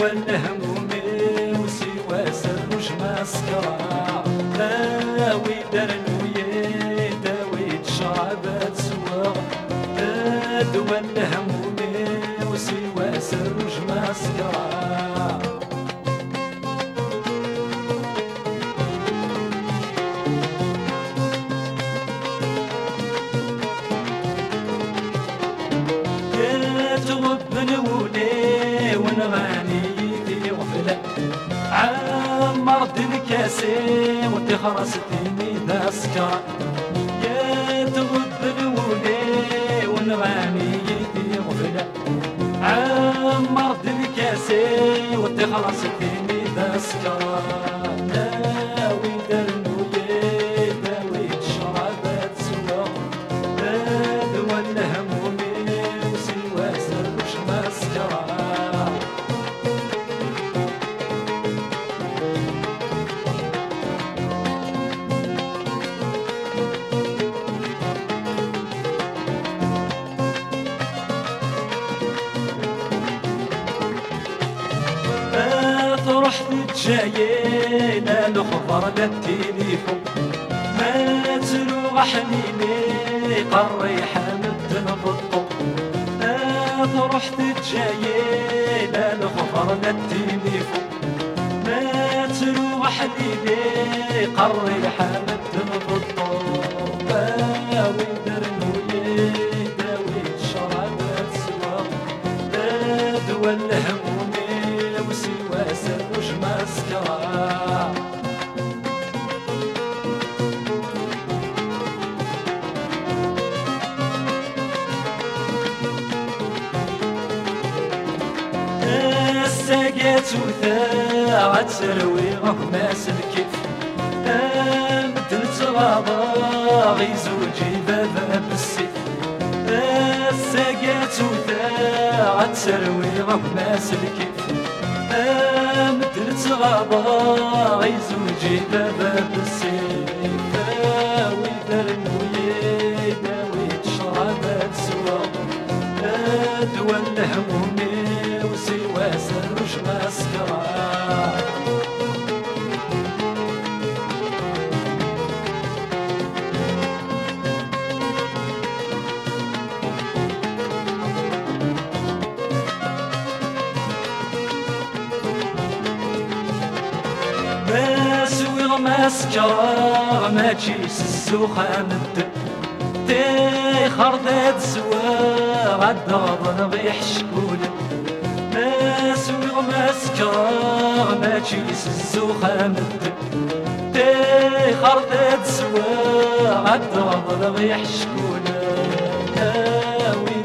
والنهم همومي وسوى سر مش مسكره عمر الكاسي وتخرستني ذا سكرة يا تغب نولي ونغاني في غفلة عمر الكاسي وتخرستني ذا سكرة نخبر لا التليفون. ما تلوغ حنيني قري حمد نبطو لا تروح تجاي لا نخبر لا التليفون. ما تلوغ حنيني قري الساقات وثاعت تروي غماس الكيف مثل تغاضى غيزوجي بابا بالسيف الساقات وثاعت تروي غماس الكيف مثل تغاضى غيزوجي بابا بالسيف داوي درنوي داوي الشرابات سوا. دوا مسكرة ما تجيس السوخة مد تي خرطت سوا غد غضن غيح شكول. مسوي مسكرة ما تجيس السوخة مد تي خرطت سوا غد غضن غيح شكول داوي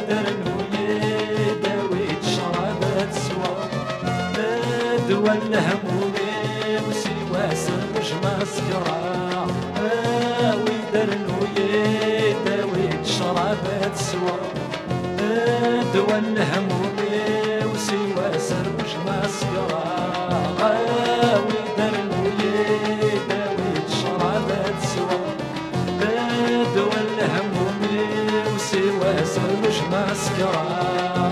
سوا دوا الهمومي وسوى سرج مسكرة داوي درنوي داوي تشربت سوا دوا سرج مسكرة